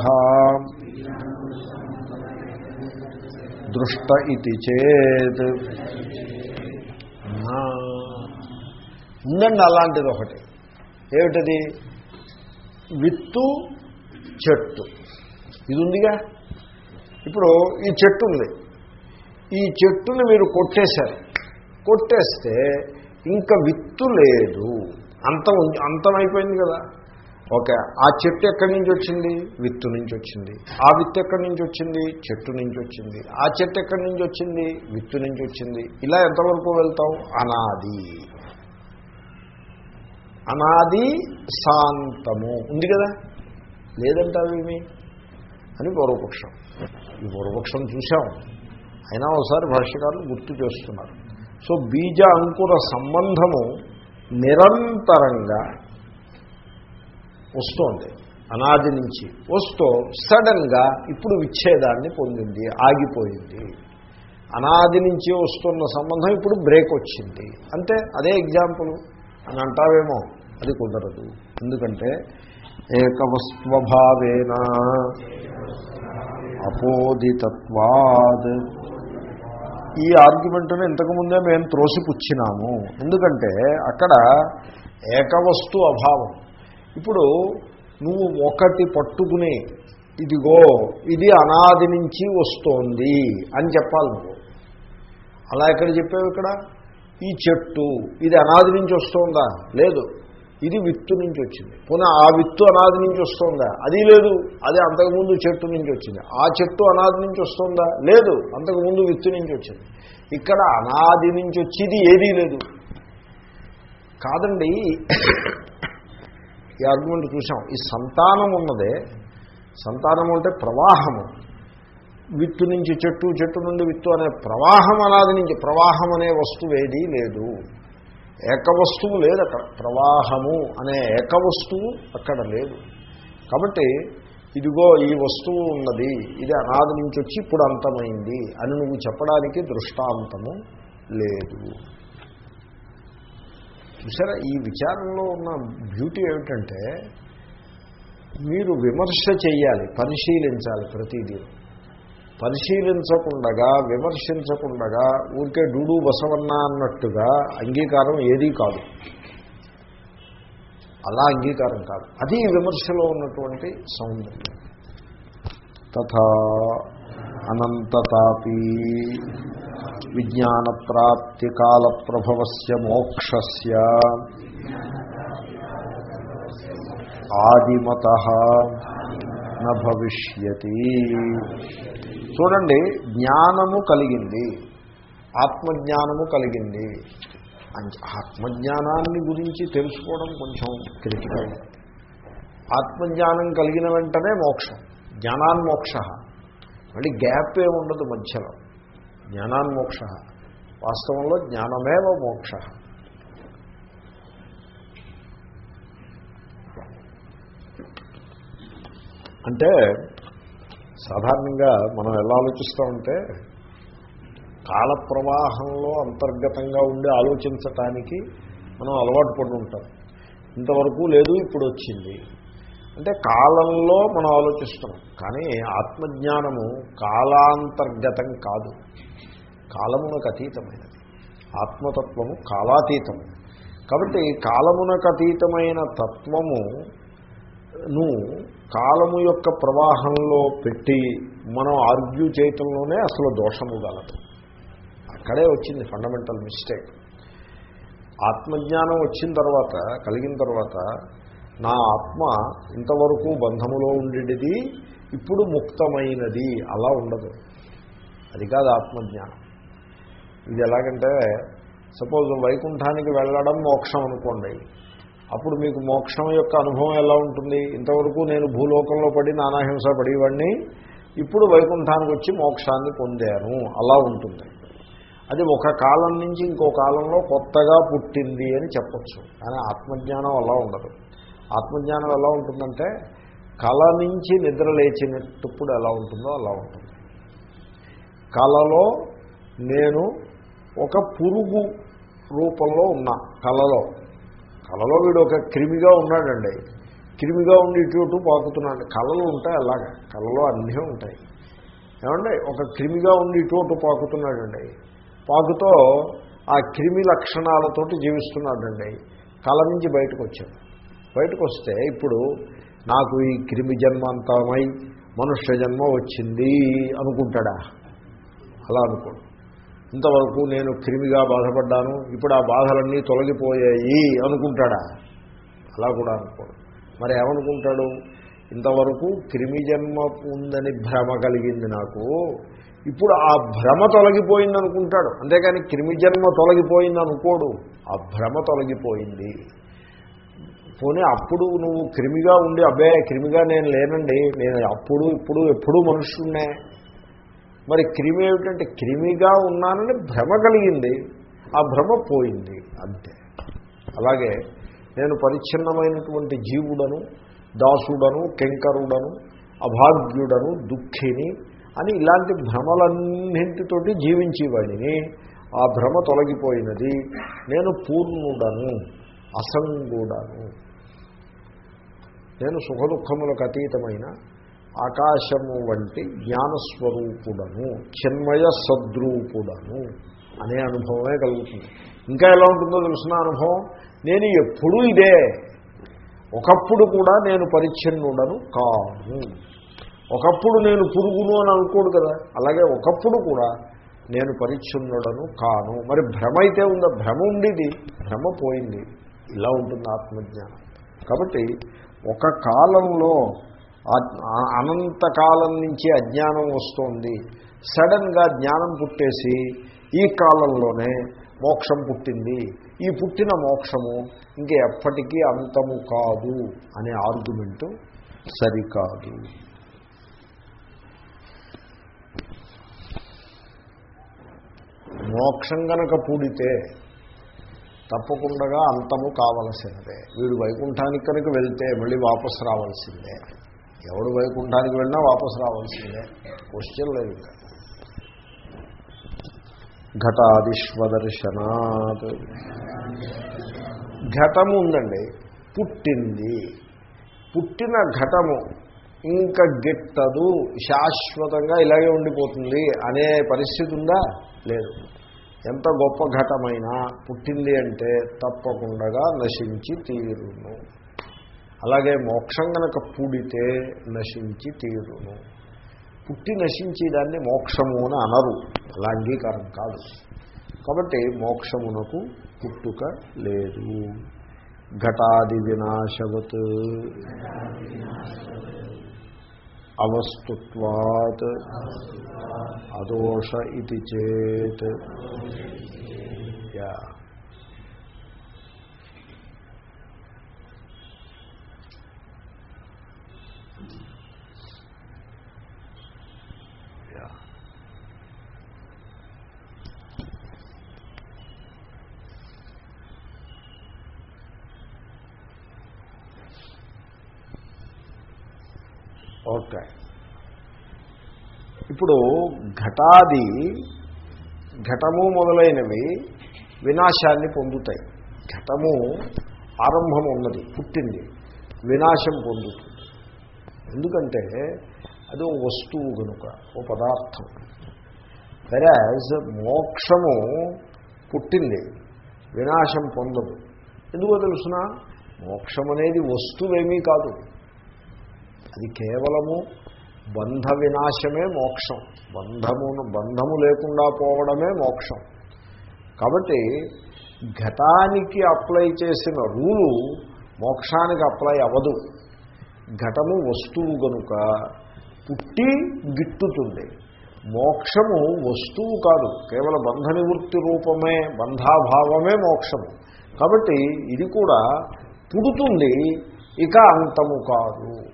దృష్ట ఇది చేత్. నా. ఉందండి అలాంటిది ఒకటి. ఏమిటది? విత్తు చెట్టు. ఇది ఉందిగా ఇప్పుడు ఈ చెట్టు ఉంది ఈ చెట్టుని మీరు కొట్టేశారు. కొట్టేస్తే ఇంకా విత్తు లేదు. అంతం ఉంది- అంతం అయిపోయింది కదా. ఓకే ఆ చెట్టు ఎక్కడి నుంచి వచ్చింది? విత్తు నుంచి వచ్చింది. ఆ విత్తు ఎక్కడి నుంచి వచ్చింది? చెట్టు నుంచి వచ్చింది. ఆ చెట్టు ఎక్కడి నుంచి వచ్చింది? విత్తు నుంచి వచ్చింది. ఇలా ఎంతవరకు వెళ్తాం అనాది. అనాది శాంతము. ఉంది కదా? లేదంటావేమి? అని పూర్వపక్షం ఈ పూర్వపక్షం చూసాం అయినా ఒకసారి భాష్యకారులు గుర్తు చేస్తున్నారు. సో బీజ అంకుర సంబంధము నిరంతరంగా వస్తోంది. అనాది నుంచి వస్తూ సడన్గా ఇప్పుడు విచ్ఛేదాన్ని పొందింది ఆగిపోయింది. అనాది నుంచి వస్తున్న సంబంధం ఇప్పుడు బ్రేక్ వచ్చింది. అంతే అదే ఎగ్జాంపుల్. అని అంటావేమో అది కుదరదు. ఎందుకంటే ఏకవస్వభావేన అపోదితత్వాద్. ఈ ఆర్గ్యుమెంట్ను ఇంతకుముందే మేము త్రోసిపుచ్చినాము. ఎందుకంటే అక్కడ ఏకవస్తు అభావం. ఇప్పుడు నువ్వు ఒకటి పట్టుకుని ఇదిగో ఇది అనాది నుంచి వస్తోంది అని చెప్పాలి నువ్వు. అలా ఎక్కడ చెప్పావు ఇక్కడ? ఈ చెట్టు ఇది అనాది నుంచి వస్తుందా? లేదు. ఇది విత్తు నుంచి వచ్చింది. పునః ఆ విత్తు అనాది నుంచి వస్తుందా? అది లేదు. అది అంతకుముందు చెట్టు నుంచి వచ్చింది. ఆ చెట్టు అనాది నుంచి వస్తుందా? లేదు. అంతకుముందు విత్తు నుంచి వచ్చింది. ఇక్కడ అనాది నుంచి వచ్చేది ఏదీ లేదు. కాదండి ఈ ఆర్గ్యుమెంట్ చూసాం. ఈ సంతానం ఉన్నదే. సంతానం అంటే ప్రవాహము. విత్తు నుంచి చెట్టు చెట్టు నుండి విత్తు అనే ప్రవాహం అనాది నుంచి ప్రవాహం అనే వస్తువు ఏదీ లేదు. ఏకవస్తువు లేదు అక్కడ. ప్రవాహము అనే ఏకవస్తువు అక్కడ లేదు. కాబట్టి ఇదిగో ఈ వస్తువు ఉన్నది ఇది అనాది నుంచి వచ్చి ఇప్పుడు అంతమైంది అని నువ్వు చెప్పడానికి దృష్టాంతము లేదు. చూసారా ఈ విచారంలో ఉన్న బ్యూటీ ఏమిటంటే మీరు విమర్శ చేయాలి పరిశీలించాలి ప్రతిదీ. పరిశీలించకుండగా విమర్శించకుండగా ఊరికే డూడు బసవన్న అన్నట్టుగా అంగీకారం ఏదీ కాదు. అలా అంగీకారం కాదు. అది విమర్శలో ఉన్నటువంటి సౌందర్యం. తథా అనంతతాపి విజ్ఞాన ప్రాప్తి కాల ప్రభవస్య మోక్షస్య ఆదిమత న భవిష్యతి. చూడండి జ్ఞానము కలిగింది. ఆత్మజ్ఞానము కలిగింది. ఆత్మజ్ఞానాన్ని గురించి తెలుసుకోవడం కొంచెం క్రిటికల్. ఆత్మజ్ఞానం కలిగిన వెంటనే మోక్షం. జ్ఞానాన్మోక్ష. మళ్ళీ గ్యాప్ ఏముండదు మధ్యలో. జ్ఞానాన్మోక్ష. వాస్తవంలో జ్ఞానమేవ మోక్ష. అంటే సాధారణంగా మనం ఎలా ఆలోచిస్తామంటే కాల ప్రవాహంలో అంతర్గతంగా ఉండి ఆలోచించటానికి మనం అలవాటు పడి ఉంటాం. ఇంతవరకు లేదు ఇప్పుడు వచ్చింది. అంటే కాలంలో మనం ఆలోచిస్తున్నాం. కానీ ఆత్మజ్ఞానము కాలాంతర్గతం కాదు. కాలమునకు అతీతమైనది. ఆత్మతత్వము కాలాతీతము కాబట్టి కాలమునకు అతీతమైన తత్వము ను కాలము యొక్క ప్రవాహంలో పెట్టి మనం ఆర్గ్యూ చేయటంలోనే అసలు దోషము గలదు అక్కడే వచ్చింది ఫండమెంటల్ మిస్టేక్ ఆత్మజ్ఞానం వచ్చిన తర్వాత కలిగిన తర్వాత నా ఆత్మ ఇంతవరకు బంధములో ఉండేది ఇప్పుడు ముక్తమైనది అలా ఉండదు. అది కాదు ఆత్మజ్ఞానం. ఇది ఎలాగంటే సపోజ్ వైకుంఠానికి వెళ్ళడం మోక్షం అనుకోండి. అప్పుడు మీకు మోక్షం యొక్క అనుభవం ఎలా ఉంటుంది? ఇంతవరకు నేను భూలోకంలో పడి నానాహింస పడేవాడిని. ఇప్పుడు వైకుంఠానికి వచ్చి మోక్షాన్ని పొందాను. అలా ఉంటుంది. అది ఒక కాలం నుంచి ఇంకో కాలంలో కొత్తగా పుట్టింది అని చెప్పచ్చు. కానీ ఆత్మజ్ఞానం అలా ఉండదు. ఆత్మజ్ఞానం ఎలా ఉంటుందంటే కళ నుంచి నిద్ర లేచినప్పుడు ఎలా ఉంటుందో అలా ఉంటుంది. కళలో నేను ఒక పురుగు రూపంలో ఉన్నా కళలో. కళలో వీడు ఒక క్రిమిగా ఉన్నాడండి. క్రిమిగా ఉండి ఇటు ఇటు పాకుతున్నాడు. కళలు ఉంటాయి అలాగా. కళలో అన్నీ ఉంటాయి. ఏమండి? ఒక క్రిమిగా ఉండి ఇటు అటు పాకుతున్నాడండి. పాకుతో ఆ క్రిమి లక్షణాలతోటి జీవిస్తున్నాడండి. కళ నుంచి బయటకు వచ్చాడు బయటకు వస్తే ఇప్పుడు నాకు ఈ క్రిమి జన్మాంతమై మనుష్య జన్మ వచ్చింది అనుకుంటాడా? అలా అనుకోడు. ఇంతవరకు నేను క్రిమిగా బాధపడ్డాను ఇప్పుడు ఆ బాధలన్నీ తొలగిపోయాయి అనుకుంటాడా? అలా కూడా అనుకోడు. మరి ఏమనుకుంటాడు? ఇంతవరకు క్రిమి జన్మ ఉందని భ్రమ కలిగింది నాకు ఇప్పుడు ఆ భ్రమ తొలగిపోయింది అనుకుంటాడు. అంతేకాని క్రిమి జన్మ తొలగిపోయింది అనుకోడు ఆ భ్రమ తొలగిపోయింది. పోనీ అప్పుడు నువ్వు క్రిమిగా ఉండి అబ్బే క్రిమిగా నేను లేనండి నేను అప్పుడు ఇప్పుడు ఎప్పుడూ మనుషున్నే మరి క్రిమి ఏమిటంటే క్రిమిగా ఉన్నానని భ్రమ కలిగింది. ఆ భ్రమ పోయింది. అంతే. అలాగే నేను పరిచ్ఛిన్నమైనటువంటి జీవుడను దాసుడను కెంకరుడను అభాగ్యుడను దుఃఖిని అని ఇలాంటి భ్రమలన్నింటితోటి జీవించేవాడిని. ఆ భ్రమ తొలగిపోయినది. నేను పూర్ణుడను అసంగుడను. నేను సుఖదుఖములకు అతీతమైన ఆకాశము వంటి జ్ఞానస్వరూపుడను చిన్మయ సద్రూపుడను అనే అనుభవమే కలుగుతుంది. ఇంకా ఎలా ఉంటుందో తెలిసిన అనుభవం? నేను ఎప్పుడూ ఇదే. ఒకప్పుడు కూడా నేను పరిచ్ఛిన్నుడను కాను. ఒకప్పుడు నేను పురుగును అని అనుకోడు కదా. అలాగే ఒకప్పుడు కూడా నేను పరిచ్ఛిన్నుడను కాను. మరి భ్రమ అయితే ఉందా? భ్రమ ఉండేది. భ్రమ పోయింది. ఇలా ఉంటుంది ఆత్మజ్ఞానం. కాబట్టి ఒక కాలంలో అనంతకాలం నుంచి అజ్ఞానం వస్తోంది. సడన్గా జ్ఞానం పుట్టేసి ఈ కాలంలోనే మోక్షం పుట్టింది. ఈ పుట్టిన మోక్షము ఇంక ఎప్పటికీ అంతము కాదు అనే ఆర్గ్యుమెంటు సరికాదు. మోక్షం గనక పూడితే తప్పకుండా అంతము కావలసినదే. వీడు వైకుంఠానికి కనుక వెళ్తే మళ్ళీ వాపసు రావాల్సిందే. ఎవడు వైకుంఠానికి వెళ్ళినా వాపసు రావాల్సిందే. క్వశ్చన్ లేదు ఇంకా. ఘటాదిశ్వదర్శనాత్ ఘటము ఉందండి. పుట్టింది. పుట్టిన ఘటము. ఇంకా గిట్టదు. శాశ్వతంగా ఇలాగే ఉండిపోతుంది అనే పరిస్థితి ఉందా? లేదు. ఎంత గొప్ప ఘటమైనా పుట్టింది అంటే తప్పకుండా నశించి తీరును. అలాగే మోక్షం గనక పూడితే నశించి తీరును. పుట్టి నశించి దాన్ని మోక్షము అని అనరు. అలా అంగీకారం కాదు. కాబట్టి మోక్షమునకు పుట్టుక లేదు. ఘటాది వినాశవత్. అవస్తుత్వాత్. అదోష ఇది చేత్. యా యా ఓకే ఇప్పుడు ఘటాది ఘటము మొదలైనవి వినాశాన్ని పొందుతాయి. ఘటము ఆరంభం ఉన్నది పుట్టింది వినాశం పొందుతుంది. ఎందుకంటే అది ఓ వస్తువు కనుక ఓ పదార్థం. వెరాజ్ మోక్షము పుట్టింది వినాశం పొందదు. ఎందుకో తెలుసిన? మోక్షం అనేది వస్తువేమీ కాదు. అది కేవలము బంధ వినాశమే మోక్షం. బంధమును బంధము లేకుండా పోవడమే మోక్షం. కాబట్టి ఘటానికి అప్లై చేసిన రూలు మోక్షానికి అప్లై అవ్వదు. ఘటము వస్తువు గనుక పుట్టి గిట్టుతుంది. మోక్షము వస్తువు కాదు కేవలం బంధ నివృత్తి రూపమే బంధాభావమే మోక్షము. కాబట్టి ఇది కూడా పుడుతుంది ఇక అంతము కాదు.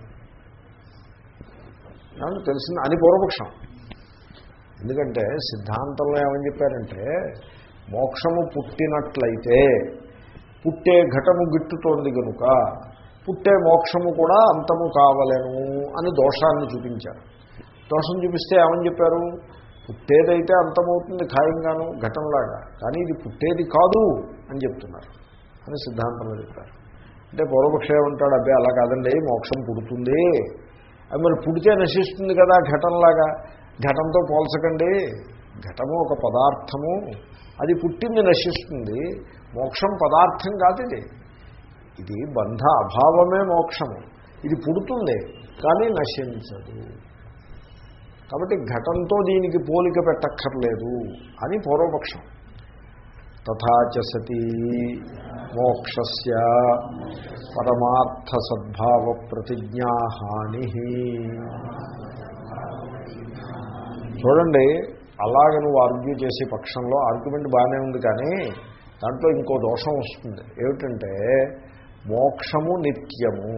నాకు తెలిసింది? అని పూర్వపక్షం. ఎందుకంటే సిద్ధాంతంలో ఏమని చెప్పారంటే మోక్షము పుట్టినట్లయితే పుట్టే ఘటము గిట్టుతోంది కనుక పుట్టే మోక్షము కూడా అంతము కావలేను అని దోషాన్ని చూపించారు. దోషం చూపిస్తే ఏమని చెప్పారు? పుట్టేదైతే అంతమవుతుంది ఖాయంగాను ఘటనలాగా కానీ ఇది పుట్టేది కాదు అని చెప్తున్నారు అని సిద్ధాంతంలో చెప్పారు. అంటే పూర్వపక్షం ఏమంటాడు? అబ్బాయి అలా కాదండి మోక్షం పుడుతుంది అది మరి పుడితే నశిస్తుంది కదా ఘటంలాగా. ఘటంతో పోల్చకండి. ఘటము ఒక పదార్థము. అది పుట్టింది నశిస్తుంది. మోక్షం పదార్థం కాదు ఇది. ఇది బంధ అభావమే మోక్షము. ఇది పుడుతుంది కానీ నశించదు. కాబట్టి ఘటంతో దీనికి పోలిక పెట్టక్కర్లేదు అని పూర్వపక్షం. తథాచ సతీ. మోక్షస్య పరమార్థ సద్భావ ప్రతిజ్ఞాహాని చూడండి అలాగ నువ్వు ఆర్గ్యూ చేసే పక్షంలో ఆర్గ్యుమెంట్ బాగానే ఉంది కానీ దాంట్లో ఇంకో దోషం వస్తుంది. ఏమిటంటే మోక్షము నిత్యము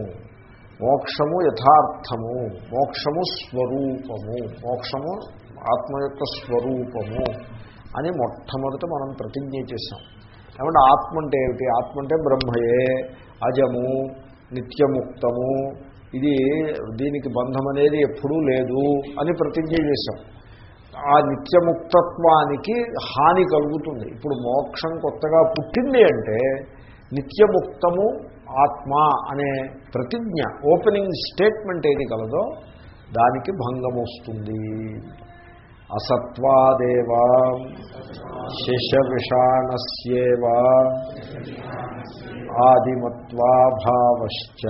మోక్షము యథార్థము మోక్షము స్వరూపము మోక్షము ఆత్మ యొక్క స్వరూపము అని మొట్టమొదట మనం ప్రతిజ్ఞ చేశాం. ఏమంటే ఆత్మ అంటే ఏమిటి? ఆత్మ అంటే బ్రహ్మయే అజము నిత్యముక్తము. ఇది దీనికి బంధం అనేది ఎప్పుడూ లేదు అని ప్రతిజ్ఞ చేశాం. ఆ నిత్యముక్తత్వానికి హాని కలుగుతుంది. ఇప్పుడు మోక్షం కొత్తగా పుట్టింది అంటే నిత్యముక్తము ఆత్మ అనే ప్రతిజ్ఞ ఓపెనింగ్ స్టేట్మెంట్ ఏది కలదో దానికి భంగం వస్తుంది అసత్వాదేవా శషవిషాణస్యేవా ఆదిమత్వాభావశ్చ.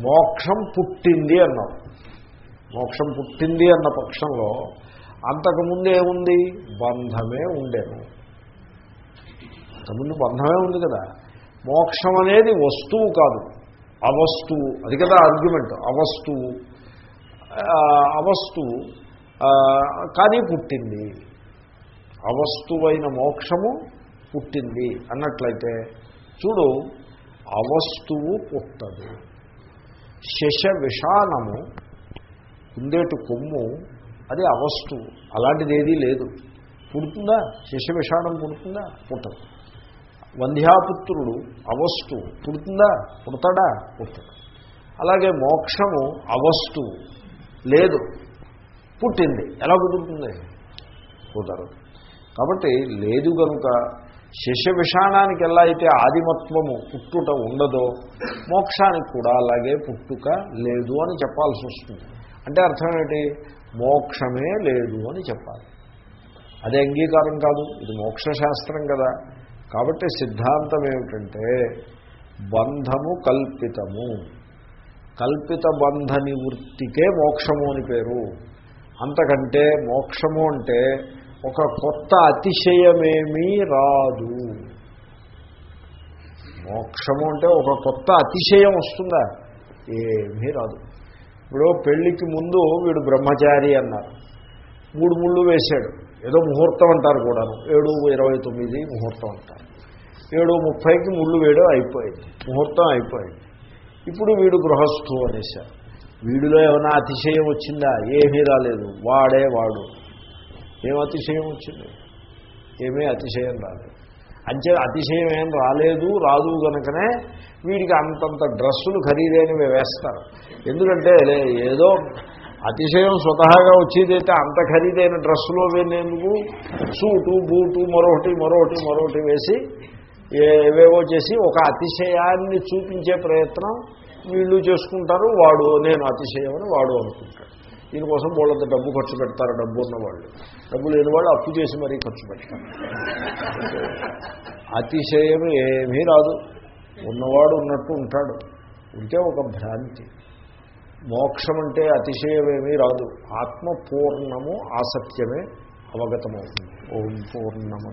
మోక్షం పుట్టింది అన్నాం. మోక్షం పుట్టింది అన్న పక్షంలో అంతకుముందు ఏముంది? బంధమే ఉండేను. అంతకుముందు బంధమే ఉంది కదా. మోక్షం అనేది వస్తువు కాదు. అవస్తువు. అది కదా ఆర్గ్యుమెంట్ అవస్తువు. అవస్తువు కానీ పుట్టింది. అవస్తువైన మోక్షము పుట్టింది అన్నట్లయితే చూడు అవస్తువు పుట్టదు. శశ విషానము కుందేటు కొమ్ము అది అవస్తువు అలాంటిది ఏదీ లేదు. పుడుతుందా? శశ విషాణం పుడుతుందా? పుట్టదు. వంధ్యాపుత్రుడు అవస్తు. పుడుతుందా? పుడతాడా? పుట్టడు అలాగే మోక్షము అవస్తువు లేదు. పుట్టింది. ఎలా కుదురుతుంది? కుదరదు. కాబట్టి లేదు కనుక శశ విషాణానికి ఎలా అయితే ఆదిమత్వము పుట్టుట ఉండదో మోక్షానికి కూడా అలాగే పుట్టుక లేదు అని చెప్పాల్సి వస్తుంది. అంటే అర్థం ఏంటి? మోక్షమే లేదు అని చెప్పాలి. అది అంగీకారం కాదు. ఇది మోక్షశాస్త్రం కదా. కాబట్టి సిద్ధాంతం ఏమిటంటే బంధము కల్పితము. కల్పిత బంధ నివృత్తికే మోక్షము అని పేరు. అంతకంటే మోక్షము అంటే ఒక కొత్త అతిశయమేమీ రాదు. మోక్షము అంటే ఒక కొత్త అతిశయం వస్తుందా? ఏమీ రాదు. ఇప్పుడు పెళ్ళికి ముందు వీడు బ్రహ్మచారి అన్నారు. మూడు ముళ్ళు వేశాడు. ఏదో ముహూర్తం అంటారు కూడాను. ఏడు ఇరవై తొమ్మిది ముహూర్తం అంటారు. ఏడు ముప్పైకి ముళ్ళు వేయడం అయిపోయింది. ముహూర్తం అయిపోయింది. ఇప్పుడు వీడు గృహస్థు అనేసారు వీడిలో ఏమైనా అతిశయం వచ్చిందా? ఏమీ రాలేదు. వాడే వాడు. ఏం అతిశయం వచ్చింది? ఏమీ అతిశయం రాలేదు. అంచే అతిశయం ఏం రాలేదు రాదు కనుకనే వీడికి అంతంత డ్రెస్సులు ఖరీదైనవి వేస్తారు. ఎందుకంటే ఏదో అతిశయం స్వతహాగా వచ్చేదైతే అంత ఖరీదైన డ్రెస్సులో వెళ్ళేందుకు సూటు బూటు మరొకటి మరొకటి మరొకటి వేసి ఏవేవో చేసి ఒక అతిశయాన్ని చూపించే ప్రయత్నం వీళ్ళు చేసుకుంటారు వాడు నేను అతిశయం అని వాడు అనుకుంటాడు. దీనికోసం వాళ్ళంత డబ్బు ఖర్చు పెడతారు డబ్బు ఉన్నవాళ్ళు. డబ్బు లేని వాళ్ళు అప్పు చేసి మరీ ఖర్చు పెడతారు అతిశయం ఏమీ రాదు. ఉన్నవాడు ఉన్నట్టు ఉంటాడు. ఉంటే ఒక భ్రాంతి. మోక్షం అంటే అతిశయమేమీ రాదు. ఆత్మ పూర్ణము ఆసత్యమే అవగతమవుతుంది. ఓం పూర్ణము